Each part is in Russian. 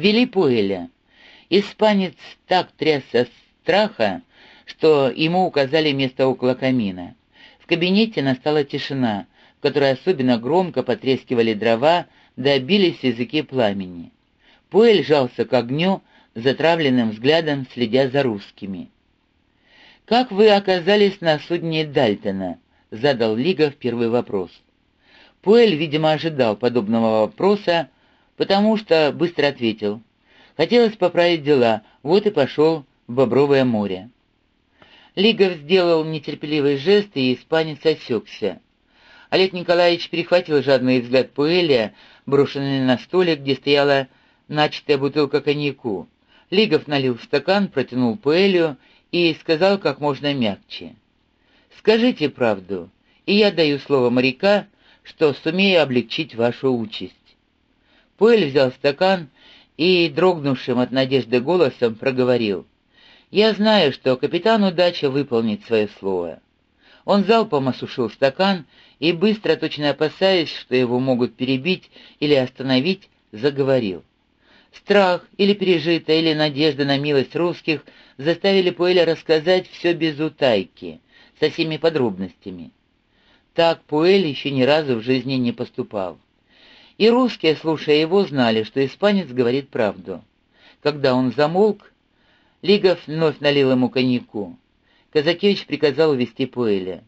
Вели Пуэля. Испанец так трясся страха, что ему указали место около камина. В кабинете настала тишина, в которой особенно громко потрескивали дрова, да бились языки пламени. Пуэль жался к огню, затравленным взглядом следя за русскими. «Как вы оказались на судне Дальтона?» — задал Лига первый вопрос. Пуэль, видимо, ожидал подобного вопроса, потому что быстро ответил. Хотелось поправить дела, вот и пошел в Бобровое море. Лигов сделал нетерпеливый жест, и испанец осекся. Олег Николаевич перехватил жадный взгляд Пуэля, брошенный на столик, где стояла начатая бутылка коньяку. Лигов налил в стакан, протянул Пуэлю и сказал как можно мягче. «Скажите правду, и я даю слово моряка, что сумею облегчить вашу участь». Пуэль взял стакан и, дрогнувшим от надежды голосом, проговорил. «Я знаю, что капитан удача выполнит свое слово». Он залпом осушил стакан и, быстро, точно опасаясь, что его могут перебить или остановить, заговорил. Страх или пережитая, или надежда на милость русских заставили Пуэля рассказать все без утайки, со всеми подробностями. Так Пуэль еще ни разу в жизни не поступал. И русские, слушая его, знали, что испанец говорит правду. Когда он замолк, Лигов вновь налил ему коньяку. Казакевич приказал увести Пуэля.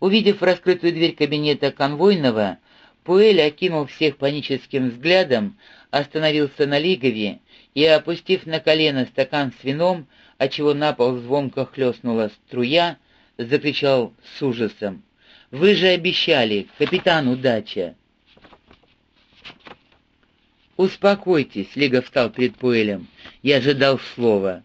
Увидев раскрытую дверь кабинета конвойного, Пуэль окинул всех паническим взглядом, остановился на Лигове и, опустив на колено стакан с вином, отчего на пол звонко хлестнула струя, закричал с ужасом. «Вы же обещали, капитан Удача!» «Успокойтесь», — Лига встал перед Пуэлем. «Я ожидал слова».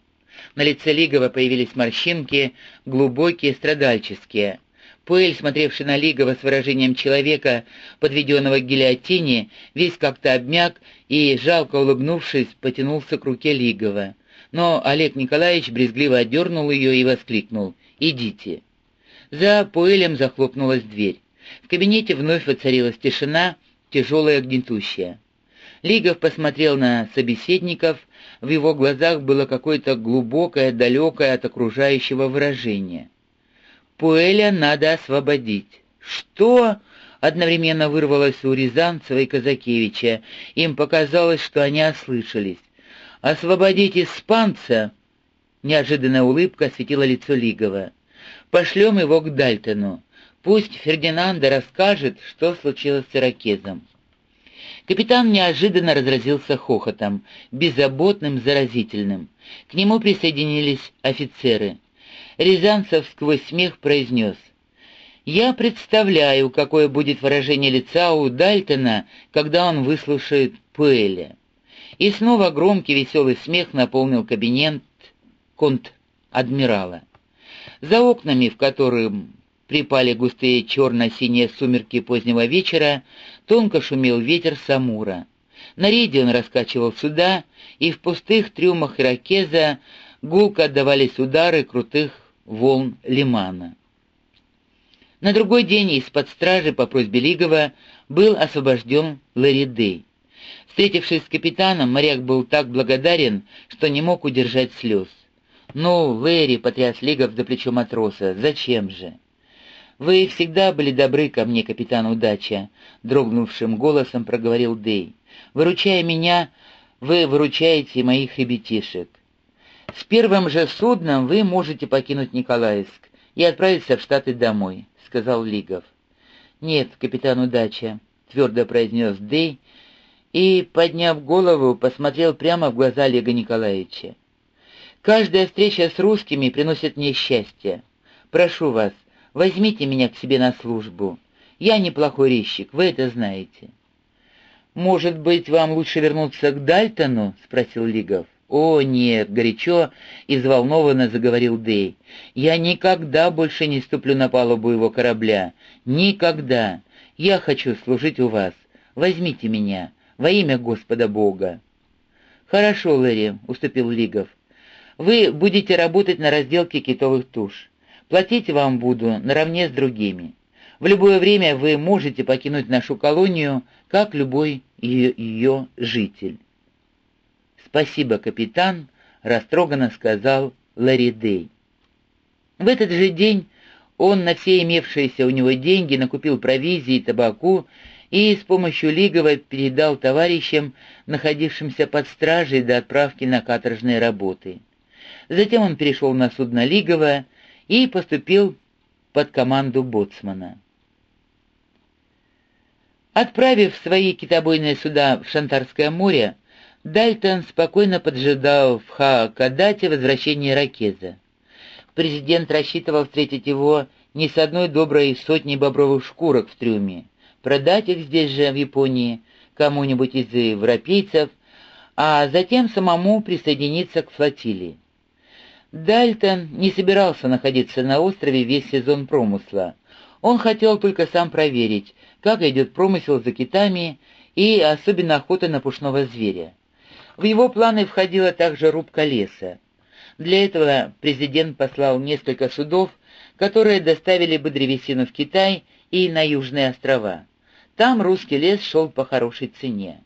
На лице Лигова появились морщинки, глубокие, страдальческие. Пуэль, смотревший на Лигова с выражением человека, подведенного к гильотине, весь как-то обмяк и, жалко улыбнувшись, потянулся к руке Лигова. Но Олег Николаевич брезгливо отдернул ее и воскликнул «Идите». За Пуэлем захлопнулась дверь. В кабинете вновь воцарилась тишина, тяжелая гнетущая. Лигов посмотрел на собеседников, в его глазах было какое-то глубокое, далекое от окружающего выражение. «Пуэля надо освободить». «Что?» — одновременно вырвалось у Рязанцева и Казакевича. Им показалось, что они ослышались. «Освободить испанца!» Неожиданная улыбка осветила лицо Лигова. «Пошлем его к Дальтону. Пусть Фердинанда расскажет, что случилось с иракезом». Капитан неожиданно разразился хохотом, беззаботным, заразительным. К нему присоединились офицеры. Рязанцев сквозь смех произнес. «Я представляю, какое будет выражение лица у Дальтона, когда он выслушает Пуэля». И снова громкий веселый смех наполнил кабинет конт-адмирала. За окнами, в котором припали густые черно-синие сумерки позднего вечера, тонко шумел ветер Самура. На рейде он раскачивал суда, и в пустых трюмах иракеза гулко отдавались удары крутых волн лимана. На другой день из-под стражи по просьбе Лигова был освобожден Лэри Дэй. Встретившись с капитаном, моряк был так благодарен, что не мог удержать слез. «Ну, Лэри», — потряс Лигов за плечо матроса, — «зачем же?» «Вы всегда были добры ко мне, капитан Удача», — дрогнувшим голосом проговорил Дэй. «Выручая меня, вы выручаете моих ребятишек. С первым же судном вы можете покинуть Николаевск и отправиться в Штаты домой», — сказал Лигов. «Нет, капитан Удача», — твердо произнес Дэй и, подняв голову, посмотрел прямо в глаза Олега Николаевича. «Каждая встреча с русскими приносит мне счастье. Прошу вас, Возьмите меня к себе на службу. Я неплохой резчик, вы это знаете». «Может быть, вам лучше вернуться к Дальтону?» — спросил Лигов. «О, нет!» — горячо и взволнованно заговорил Дэй. «Я никогда больше не ступлю на палубу его корабля. Никогда! Я хочу служить у вас. Возьмите меня во имя Господа Бога». «Хорошо, Лэри», — уступил Лигов. «Вы будете работать на разделке китовых туш. Платить вам буду наравне с другими. В любое время вы можете покинуть нашу колонию, как любой ее, ее житель. «Спасибо, капитан», — растроганно сказал Ларри Дэй. В этот же день он на все имевшиеся у него деньги накупил провизии и табаку и с помощью Лигова передал товарищам, находившимся под стражей до отправки на каторжные работы. Затем он перешел на судно Лигова и поступил под команду боцмана. Отправив свои китобойные суда в Шантарское море, Дальтон спокойно поджидал в Хаакадате возвращения Ракеза. Президент рассчитывал встретить его не с одной доброй сотней бобровых шкурок в трюме, продать их здесь же, в Японии, кому-нибудь из европейцев, а затем самому присоединиться к флотилии. Дальтон не собирался находиться на острове весь сезон промысла. Он хотел только сам проверить, как идет промысел за китами и особенно охота на пушного зверя. В его планы входила также рубка леса. Для этого президент послал несколько судов, которые доставили бы древесину в Китай и на Южные острова. Там русский лес шел по хорошей цене.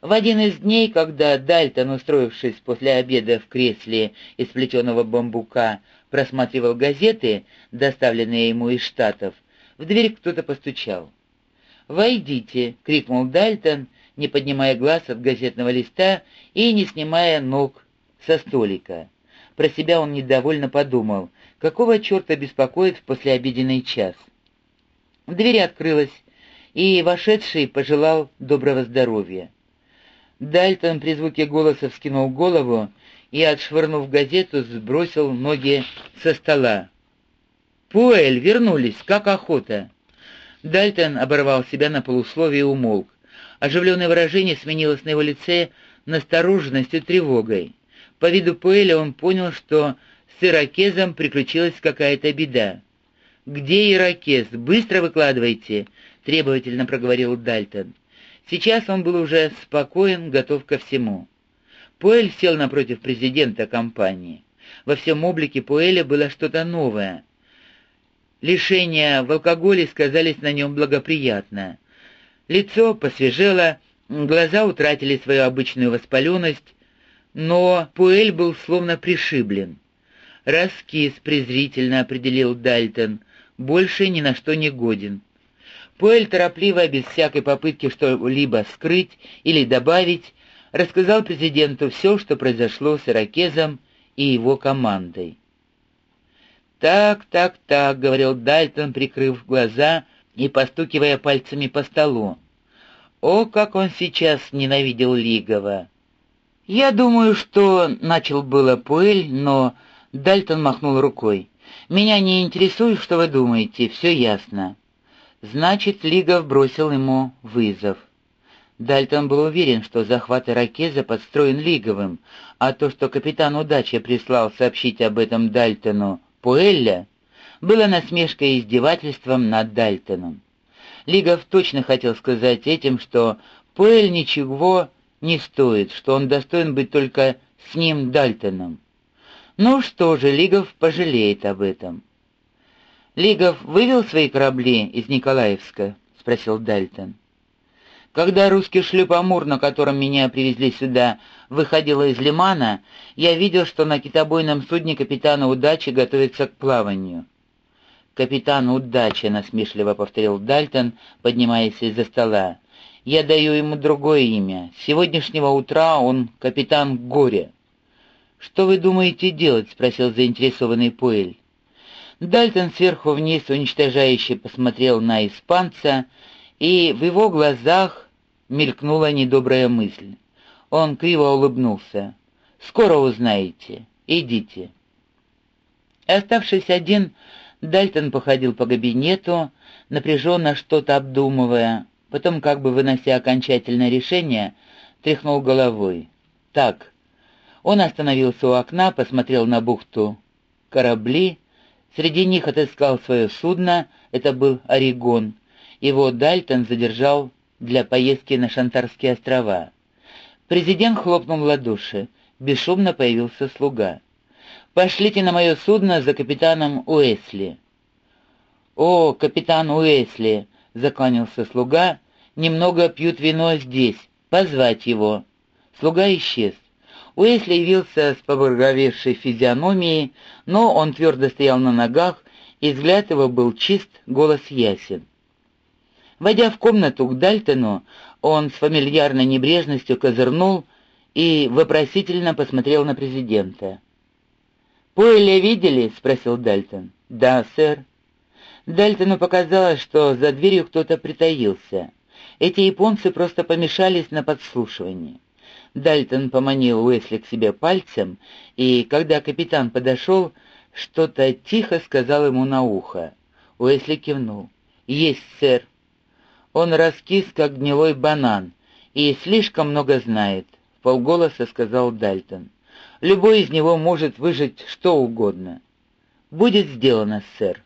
В один из дней, когда Дальтон, устроившись после обеда в кресле из плетеного бамбука, просматривал газеты, доставленные ему из Штатов, в дверь кто-то постучал. «Войдите!» — крикнул Дальтон, не поднимая глаз от газетного листа и не снимая ног со столика. Про себя он недовольно подумал, какого черта беспокоит в послеобеденный час. Дверь открылась, и вошедший пожелал доброго здоровья. Дальтон при звуке голоса вскинул голову и, отшвырнув газету, сбросил ноги со стола. «Пуэль, вернулись, как охота!» Дальтон оборвал себя на полусловие и умолк. Оживленное выражение сменилось на его лице настороженностью и тревогой. По виду Пуэля он понял, что с иракезом приключилась какая-то беда. «Где иракез? Быстро выкладывайте!» — требовательно проговорил Дальтон. Сейчас он был уже спокоен, готов ко всему. Пуэль сел напротив президента компании. Во всем облике Пуэля было что-то новое. Лишения в алкоголе сказались на нем благоприятно. Лицо посвежело, глаза утратили свою обычную воспаленность, но Пуэль был словно пришиблен. «Раскис», — презрительно определил Дальтон, — «больше ни на что не годен». Пуэль торопливо, без всякой попытки что-либо скрыть или добавить, рассказал президенту все, что произошло с Иракезом и его командой. «Так, так, так», — говорил Дальтон, прикрыв глаза и постукивая пальцами по столу. «О, как он сейчас ненавидел Лигова!» «Я думаю, что...» — начал было Пуэль, но Дальтон махнул рукой. «Меня не интересует, что вы думаете, все ясно». Значит, Лигов бросил ему вызов. Дальтон был уверен, что захват Иракеза подстроен Лиговым, а то, что капитан Удача прислал сообщить об этом Дальтону Пуэлля, было насмешкой и издевательством над Дальтоном. Лигов точно хотел сказать этим, что Пуэль ничего не стоит, что он достоин быть только с ним Дальтоном. Ну что же, Лигов пожалеет об этом. «Лигов вывел свои корабли из Николаевска?» — спросил Дальтон. Когда русский шлюп «Амур», на котором меня привезли сюда, выходила из лимана, я видел, что на китобойном судне капитана «Удачи» готовится к плаванию. «Капитан «Удачи», — насмешливо повторил Дальтон, поднимаясь из-за стола. «Я даю ему другое имя. С сегодняшнего утра он капитан Горе». «Что вы думаете делать?» — спросил заинтересованный Пуэль. Дальтон сверху вниз уничтожающе посмотрел на испанца, и в его глазах мелькнула недобрая мысль. Он криво улыбнулся. «Скоро узнаете. Идите». Оставшись один, Дальтон походил по кабинету, напряженно что-то обдумывая, потом, как бы вынося окончательное решение, тряхнул головой. «Так». Он остановился у окна, посмотрел на бухту. Корабли, Среди них отыскал свое судно, это был «Орегон». Его Дальтон задержал для поездки на Шантарские острова. Президент хлопнул в ладоши. Бесшумно появился слуга. «Пошлите на мое судно за капитаном Уэсли». «О, капитан Уэсли!» — закланялся слуга. «Немного пьют вино здесь. Позвать его». Слуга исчез. Уэсли явился с поблаговевшей физиономией, но он твердо стоял на ногах, и взгляд его был чист, голос ясен. Войдя в комнату к Дальтону, он с фамильярной небрежностью козырнул и вопросительно посмотрел на президента. «Пуэля видели?» — спросил Дальтон. «Да, сэр». Дальтону показалось, что за дверью кто-то притаился. Эти японцы просто помешались на подслушивании. Дальтон поманил Уэсли к себе пальцем, и, когда капитан подошел, что-то тихо сказал ему на ухо. Уэсли кивнул. «Есть, сэр». Он раскис, как гнилой банан, и слишком много знает, — полголоса сказал Дальтон. Любой из него может выжить что угодно. «Будет сделано, сэр».